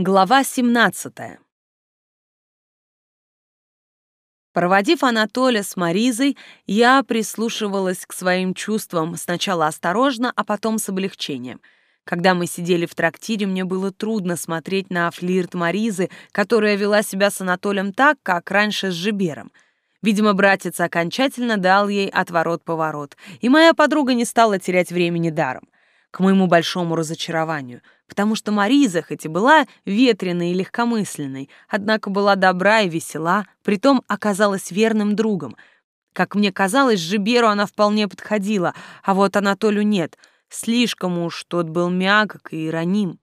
Глава 17. Проводив Анатоля с Маризой, я прислушивалась к своим чувствам сначала осторожно, а потом с облегчением. Когда мы сидели в трактире, мне было трудно смотреть на флирт Маризы, которая вела себя с Анатолием так, как раньше с Жибером. Видимо, братец окончательно дал ей отворот-поворот, и моя подруга не стала терять времени даром к моему большому разочарованию, потому что Мариза, хоть и была ветреной и легкомысленной, однако была добра и весела, притом оказалась верным другом. Как мне казалось, Жиберу она вполне подходила, а вот Анатолию нет. Слишком уж тот был мягок и раним.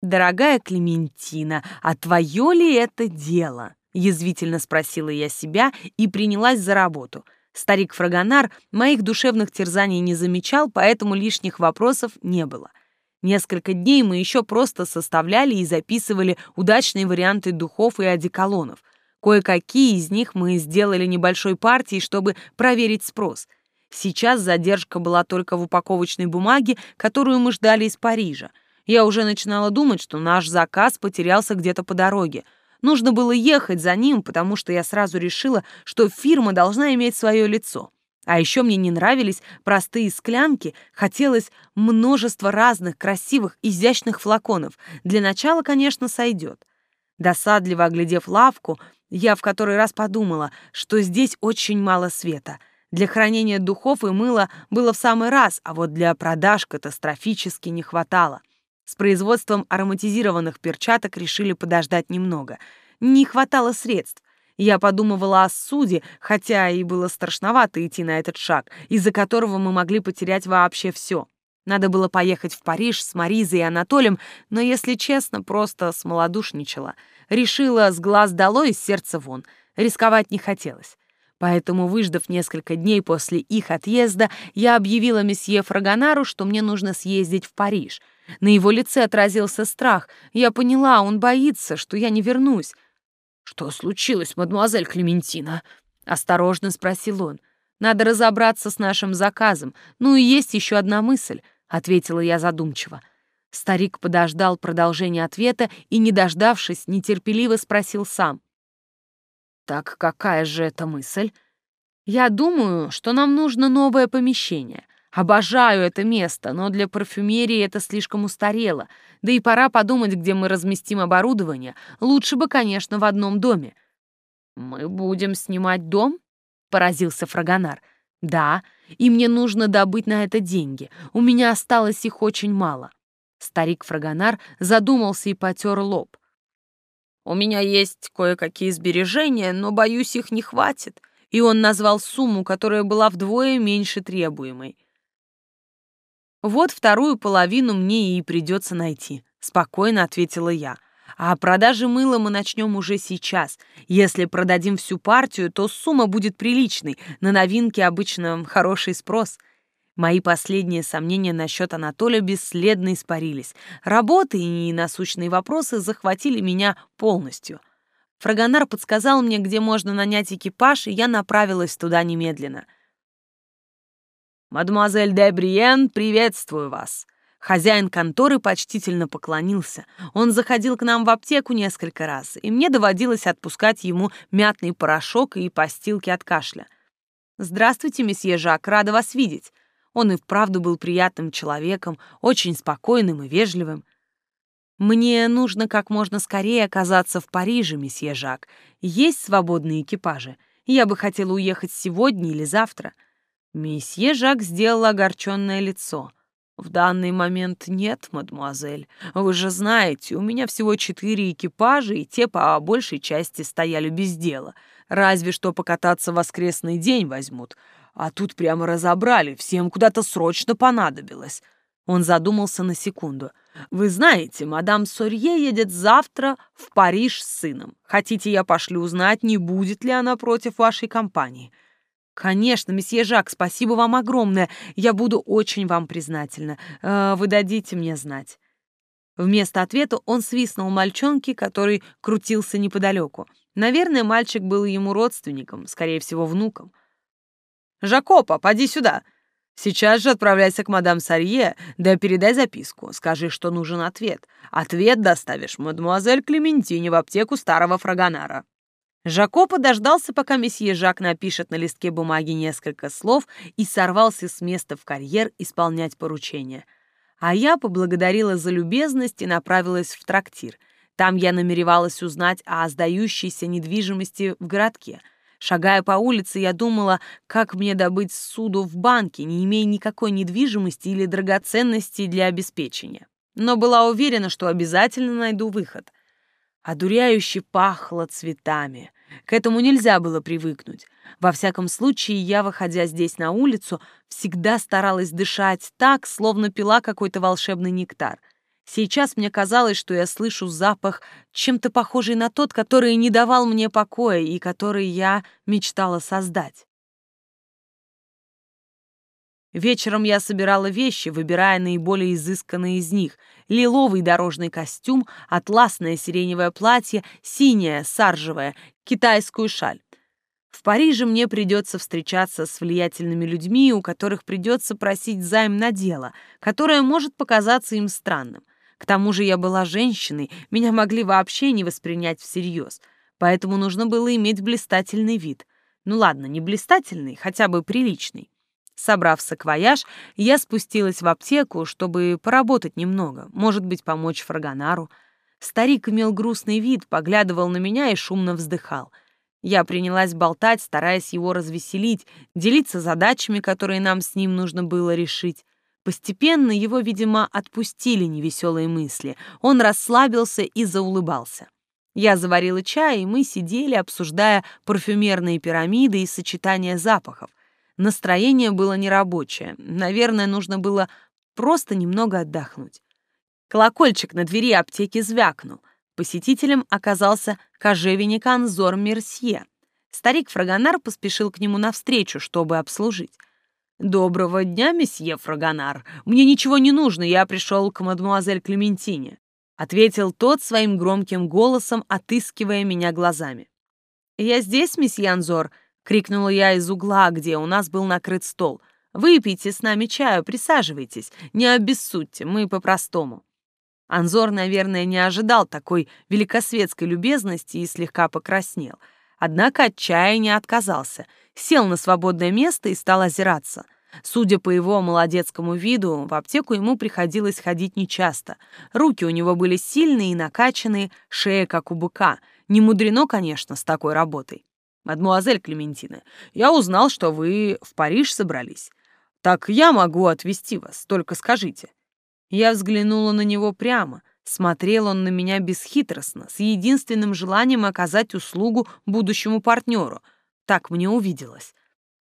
«Дорогая Клементина, а твое ли это дело?» — язвительно спросила я себя и принялась за работу — Старик Фрагонар моих душевных терзаний не замечал, поэтому лишних вопросов не было. Несколько дней мы еще просто составляли и записывали удачные варианты духов и одеколонов. Кое-какие из них мы сделали небольшой партией, чтобы проверить спрос. Сейчас задержка была только в упаковочной бумаге, которую мы ждали из Парижа. Я уже начинала думать, что наш заказ потерялся где-то по дороге — Нужно было ехать за ним, потому что я сразу решила, что фирма должна иметь свое лицо. А еще мне не нравились простые склянки, хотелось множество разных красивых, изящных флаконов. Для начала, конечно, сойдет. Досадливо оглядев лавку, я в который раз подумала, что здесь очень мало света. Для хранения духов и мыла было в самый раз, а вот для продаж катастрофически не хватало. С производством ароматизированных перчаток решили подождать немного. Не хватало средств. Я подумывала о суде, хотя и было страшновато идти на этот шаг, из-за которого мы могли потерять вообще все. Надо было поехать в Париж с Маризой и Анатолием, но, если честно, просто смолодушничала. Решила с глаз долой, из сердца вон. Рисковать не хотелось. Поэтому, выждав несколько дней после их отъезда, я объявила месье Фрагонару, что мне нужно съездить в Париж — на его лице отразился страх. Я поняла, он боится, что я не вернусь. «Что случилось, мадемуазель Клементина?» — осторожно спросил он. «Надо разобраться с нашим заказом. Ну и есть еще одна мысль», — ответила я задумчиво. Старик подождал продолжения ответа и, не дождавшись, нетерпеливо спросил сам. «Так какая же это мысль?» «Я думаю, что нам нужно новое помещение. Обожаю это место, но для парфюмерии это слишком устарело. Да и пора подумать, где мы разместим оборудование. Лучше бы, конечно, в одном доме. Мы будем снимать дом? Поразился Фрагонар. Да, и мне нужно добыть на это деньги. У меня осталось их очень мало. Старик Фрагонар задумался и потер лоб. У меня есть кое-какие сбережения, но, боюсь, их не хватит. И он назвал сумму, которая была вдвое меньше требуемой. Вот вторую половину мне и придется найти, спокойно ответила я. А продажи мыла мы начнем уже сейчас. Если продадим всю партию, то сумма будет приличной. На новинки обычно хороший спрос. Мои последние сомнения насчет Анатолия бесследно испарились. Работы и насущные вопросы захватили меня полностью. Фрагонар подсказал мне, где можно нанять экипаж, и я направилась туда немедленно. «Мадемуазель Дебриен, приветствую вас!» Хозяин конторы почтительно поклонился. Он заходил к нам в аптеку несколько раз, и мне доводилось отпускать ему мятный порошок и постилки от кашля. «Здравствуйте, месье Жак, рада вас видеть!» Он и вправду был приятным человеком, очень спокойным и вежливым. «Мне нужно как можно скорее оказаться в Париже, месье Жак. Есть свободные экипажи. Я бы хотела уехать сегодня или завтра». Месье Жак сделал огорченное лицо. «В данный момент нет, мадемуазель. Вы же знаете, у меня всего четыре экипажа, и те по большей части стояли без дела. Разве что покататься в воскресный день возьмут. А тут прямо разобрали, всем куда-то срочно понадобилось». Он задумался на секунду. «Вы знаете, мадам Сорье едет завтра в Париж с сыном. Хотите, я пошлю узнать, не будет ли она против вашей компании?» «Конечно, месье Жак, спасибо вам огромное. Я буду очень вам признательна. Э, вы дадите мне знать». Вместо ответа он свистнул мальчонке, который крутился неподалеку. Наверное, мальчик был ему родственником, скорее всего, внуком. «Жакопа, поди сюда!» Сейчас же отправляйся к мадам Сарье, да передай записку. Скажи, что нужен ответ. Ответ доставишь мадемуазель Клементине в аптеку старого фрагонара». Жако подождался, пока месье Жак напишет на листке бумаги несколько слов и сорвался с места в карьер исполнять поручение. А я поблагодарила за любезность и направилась в трактир. Там я намеревалась узнать о сдающейся недвижимости в городке — Шагая по улице, я думала, как мне добыть суду в банке, не имея никакой недвижимости или драгоценностей для обеспечения. Но была уверена, что обязательно найду выход. Одуряюще пахло цветами. К этому нельзя было привыкнуть. Во всяком случае, я, выходя здесь на улицу, всегда старалась дышать так, словно пила какой-то волшебный нектар — Сейчас мне казалось, что я слышу запах, чем-то похожий на тот, который не давал мне покоя и который я мечтала создать. Вечером я собирала вещи, выбирая наиболее изысканные из них. Лиловый дорожный костюм, атласное сиреневое платье, синее, саржевое, китайскую шаль. В Париже мне придется встречаться с влиятельными людьми, у которых придется просить займ на дело, которое может показаться им странным. К тому же я была женщиной, меня могли вообще не воспринять всерьез, поэтому нужно было иметь блистательный вид. Ну ладно, не блистательный, хотя бы приличный. Собрав саквояж, я спустилась в аптеку, чтобы поработать немного, может быть, помочь Фрагонару. Старик имел грустный вид, поглядывал на меня и шумно вздыхал. Я принялась болтать, стараясь его развеселить, делиться задачами, которые нам с ним нужно было решить. Постепенно его, видимо, отпустили невеселые мысли. Он расслабился и заулыбался. Я заварила чай, и мы сидели, обсуждая парфюмерные пирамиды и сочетания запахов. Настроение было нерабочее. Наверное, нужно было просто немного отдохнуть. Колокольчик на двери аптеки звякнул. Посетителем оказался кожевенник Анзор Мерсье. Старик Фрагонар поспешил к нему навстречу, чтобы обслужить. «Доброго дня, месье Фрагонар. Мне ничего не нужно, я пришел к мадемуазель Клементине», ответил тот своим громким голосом, отыскивая меня глазами. «Я здесь, месье Анзор», — крикнула я из угла, где у нас был накрыт стол. «Выпейте с нами чаю, присаживайтесь, не обессудьте, мы по-простому». Анзор, наверное, не ожидал такой великосветской любезности и слегка покраснел — Однако от чая не отказался, сел на свободное место и стал озираться. Судя по его молодецкому виду, в аптеку ему приходилось ходить нечасто. Руки у него были сильные и накачанные, шея как у быка. Не мудрено, конечно, с такой работой. «Мадмуазель Клементина, я узнал, что вы в Париж собрались. Так я могу отвезти вас, только скажите». Я взглянула на него прямо — Смотрел он на меня бесхитростно, с единственным желанием оказать услугу будущему партнеру. Так мне увиделось.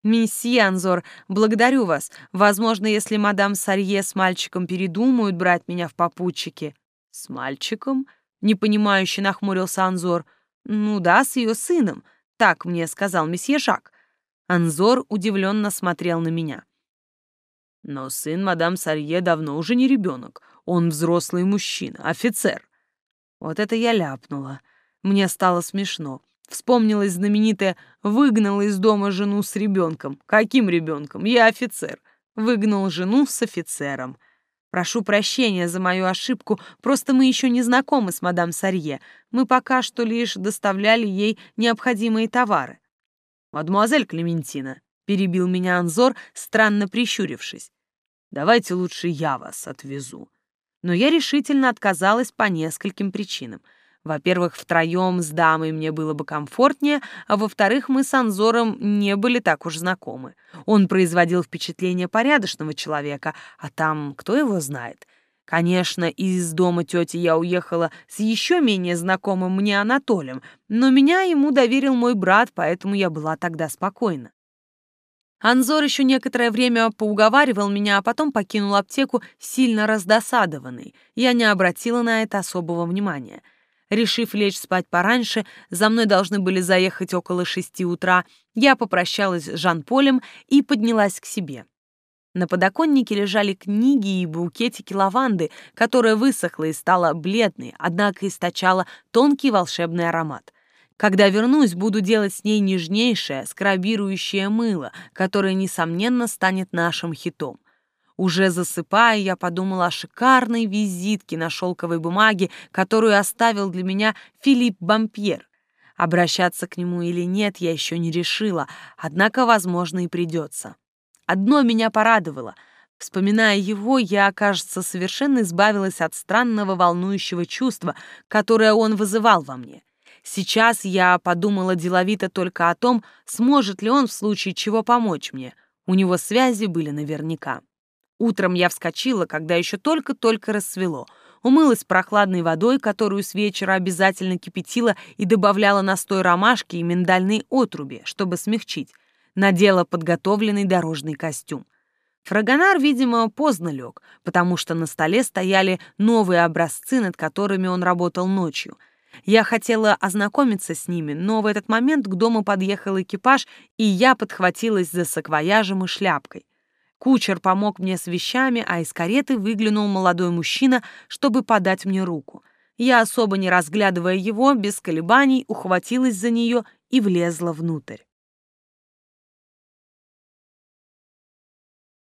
«Месье Анзор, благодарю вас. Возможно, если мадам Сарье с мальчиком передумают брать меня в попутчики». «С мальчиком?» — непонимающе нахмурился Анзор. «Ну да, с ее сыном. Так мне сказал месье Жак». Анзор удивленно смотрел на меня. «Но сын мадам Сарье давно уже не ребенок. Он взрослый мужчина, офицер. Вот это я ляпнула. Мне стало смешно. Вспомнилось знаменитое «выгнал из дома жену с ребенком». Каким ребенком? Я офицер. Выгнал жену с офицером. Прошу прощения за мою ошибку, просто мы еще не знакомы с мадам Сарье. Мы пока что лишь доставляли ей необходимые товары. «Мадемуазель Клементина», — перебил меня Анзор, странно прищурившись, — «давайте лучше я вас отвезу но я решительно отказалась по нескольким причинам. Во-первых, втроем с дамой мне было бы комфортнее, а во-вторых, мы с Анзором не были так уж знакомы. Он производил впечатление порядочного человека, а там кто его знает. Конечно, из дома тети я уехала с еще менее знакомым мне Анатолием, но меня ему доверил мой брат, поэтому я была тогда спокойна. Анзор еще некоторое время поуговаривал меня, а потом покинул аптеку сильно раздосадованный. Я не обратила на это особого внимания. Решив лечь спать пораньше, за мной должны были заехать около шести утра, я попрощалась с Жан-Полем и поднялась к себе. На подоконнике лежали книги и букетики лаванды, которая высохла и стала бледной, однако источала тонкий волшебный аромат. Когда вернусь, буду делать с ней нежнейшее, скрабирующее мыло, которое, несомненно, станет нашим хитом. Уже засыпая, я подумала о шикарной визитке на шелковой бумаге, которую оставил для меня Филипп Бампьер. Обращаться к нему или нет, я еще не решила, однако, возможно, и придется. Одно меня порадовало. Вспоминая его, я, кажется, совершенно избавилась от странного волнующего чувства, которое он вызывал во мне. Сейчас я подумала деловито только о том, сможет ли он в случае чего помочь мне. У него связи были наверняка. Утром я вскочила, когда еще только-только рассвело. Умылась прохладной водой, которую с вечера обязательно кипятила и добавляла настой ромашки и миндальной отруби, чтобы смягчить. Надела подготовленный дорожный костюм. Фрагонар, видимо, поздно лег, потому что на столе стояли новые образцы, над которыми он работал ночью. Я хотела ознакомиться с ними, но в этот момент к дому подъехал экипаж, и я подхватилась за саквояжем и шляпкой. Кучер помог мне с вещами, а из кареты выглянул молодой мужчина, чтобы подать мне руку. Я, особо не разглядывая его, без колебаний ухватилась за нее и влезла внутрь.